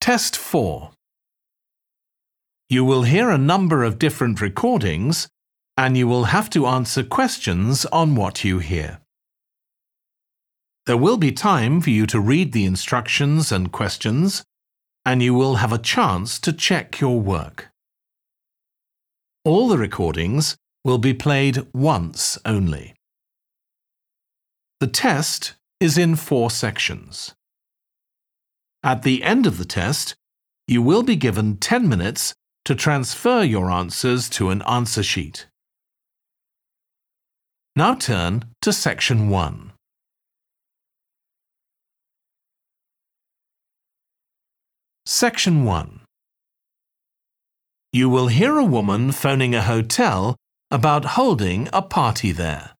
Test 4 You will hear a number of different recordings and you will have to answer questions on what you hear. There will be time for you to read the instructions and questions and you will have a chance to check your work. All the recordings will be played once only. The test is in four sections. At the end of the test, you will be given 10 minutes to transfer your answers to an answer sheet. Now turn to section 1. Section 1 You will hear a woman phoning a hotel about holding a party there.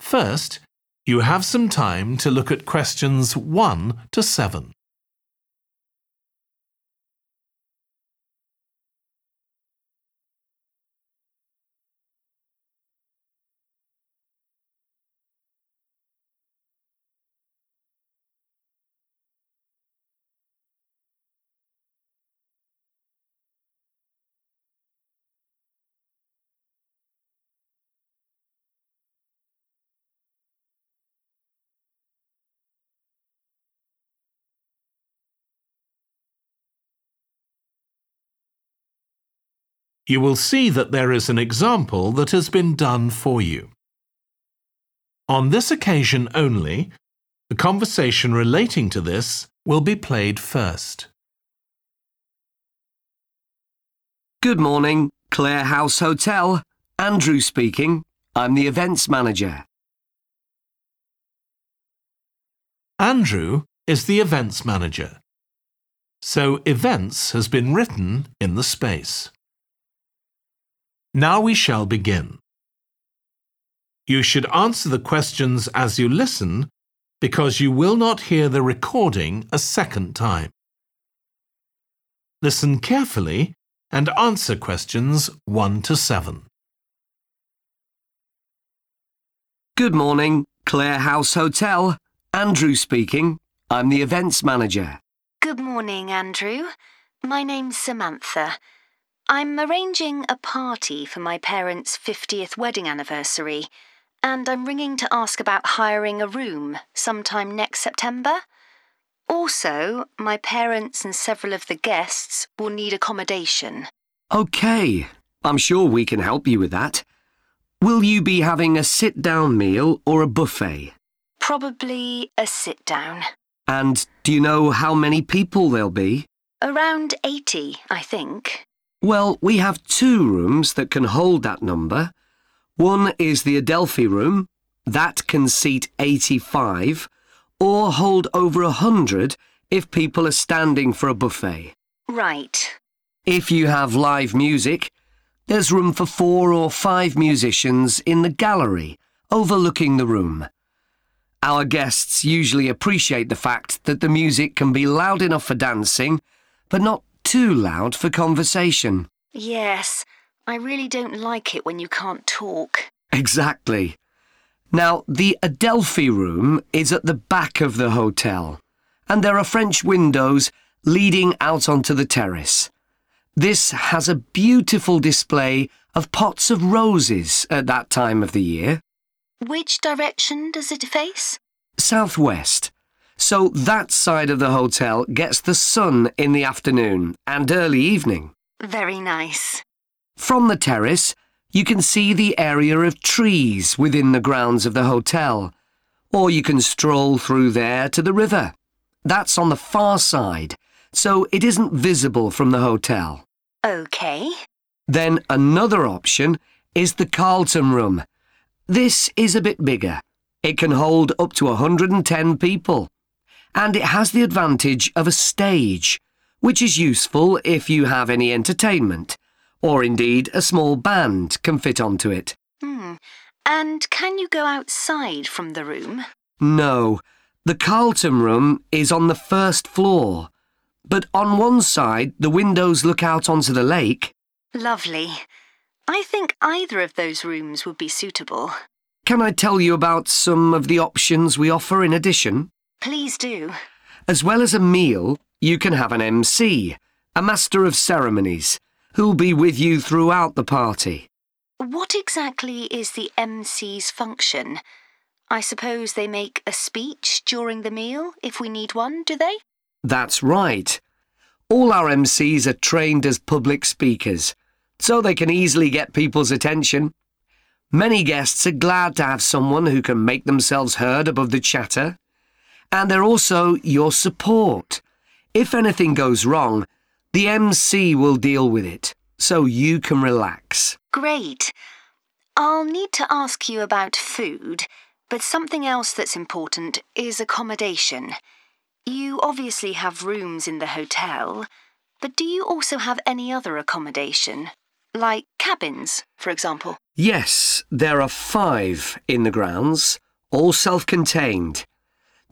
First, you have some time to look at questions 1 to 7. You will see that there is an example that has been done for you. On this occasion only, the conversation relating to this will be played first. Good morning, Clare House Hotel. Andrew speaking. I'm the events manager. Andrew is the events manager. So events has been written in the space. Now we shall begin. You should answer the questions as you listen because you will not hear the recording a second time. Listen carefully and answer questions 1 to 7. Good morning, Clare House Hotel. Andrew speaking. I'm the events manager. Good morning, Andrew. My name's Samantha. I'm arranging a party for my parents' 50th wedding anniversary, and I'm ringing to ask about hiring a room sometime next September. Also, my parents and several of the guests will need accommodation. OK, I'm sure we can help you with that. Will you be having a sit-down meal or a buffet? Probably a sit down. And do you know how many people there'll be? Around 80, I think. Well, we have two rooms that can hold that number. One is the Adelphi room. That can seat 85 or hold over 100 if people are standing for a buffet. Right. If you have live music, there's room for four or five musicians in the gallery overlooking the room. Our guests usually appreciate the fact that the music can be loud enough for dancing, but not too loud for conversation. Yes, I really don't like it when you can't talk. Exactly. Now, the Adelphi room is at the back of the hotel, and there are French windows leading out onto the terrace. This has a beautiful display of pots of roses at that time of the year. Which direction does it face? Southwest. So that side of the hotel gets the sun in the afternoon and early evening. Very nice. From the terrace, you can see the area of trees within the grounds of the hotel, or you can stroll through there to the river. That's on the far side, so it isn't visible from the hotel. OK. Then another option is the Carlton Room. This is a bit bigger. It can hold up to 110 people. And it has the advantage of a stage, which is useful if you have any entertainment, or indeed a small band can fit onto it. Hmm. And can you go outside from the room? No, the Carlton Room is on the first floor. But on one side, the windows look out onto the lake. Lovely. I think either of those rooms would be suitable. Can I tell you about some of the options we offer in addition? Please do. As well as a meal, you can have an MC, a master of ceremonies, who'll be with you throughout the party. What exactly is the MC's function? I suppose they make a speech during the meal if we need one, do they? That's right. All our MCs are trained as public speakers, so they can easily get people's attention. Many guests are glad to have someone who can make themselves heard above the chatter. And they're also your support. If anything goes wrong, the MC will deal with it, so you can relax. Great. I'll need to ask you about food, but something else that's important is accommodation. You obviously have rooms in the hotel, but do you also have any other accommodation? Like cabins, for example? Yes, there are five in the grounds, all self contained.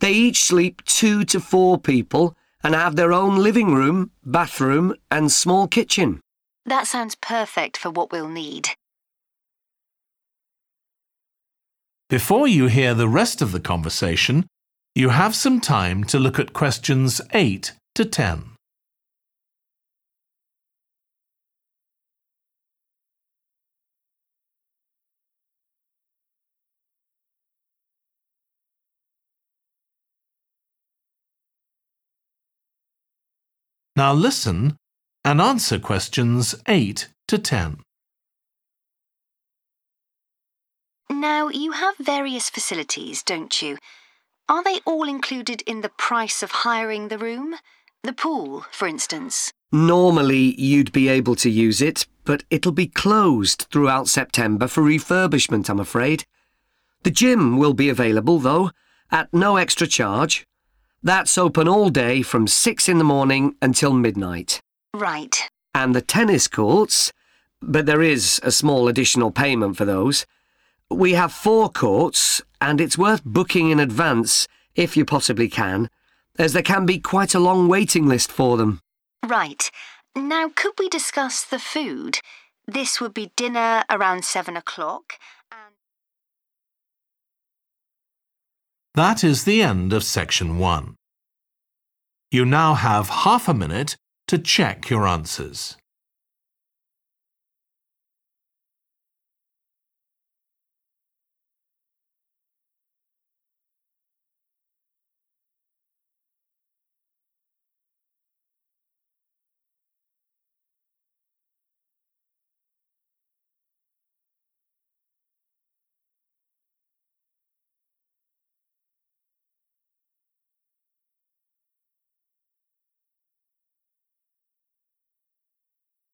They each sleep two to four people and have their own living room, bathroom, and small kitchen. That sounds perfect for what we'll need. Before you hear the rest of the conversation, you have some time to look at questions 8 to 10. Now listen and answer questions 8 to 10. Now, you have various facilities, don't you? Are they all included in the price of hiring the room? The pool, for instance? Normally, you'd be able to use it, but it'll be closed throughout September for refurbishment, I'm afraid. The gym will be available, though, at no extra charge. That's open all day from 6 in the morning until midnight. Right. And the tennis courts, but there is a small additional payment for those. We have four courts, and it's worth booking in advance if you possibly can, as there can be quite a long waiting list for them. Right. Now, could we discuss the food? This would be dinner around seven o'clock. That is the end of section 1. You now have half a minute to check your answers.